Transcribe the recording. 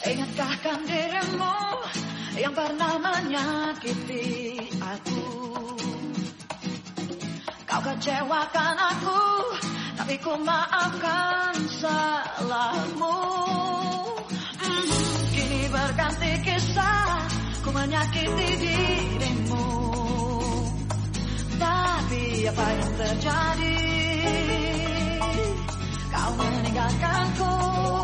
Ingatkah kan dirimu yang pernah menyakiti aku? Kau kecewakan aku Tapi ku maafkan salahmu. Hmm, Kini berganti kisah Ku menyakiti dirimu. Tapi apa yang terjadi? Kau meninggalkanku.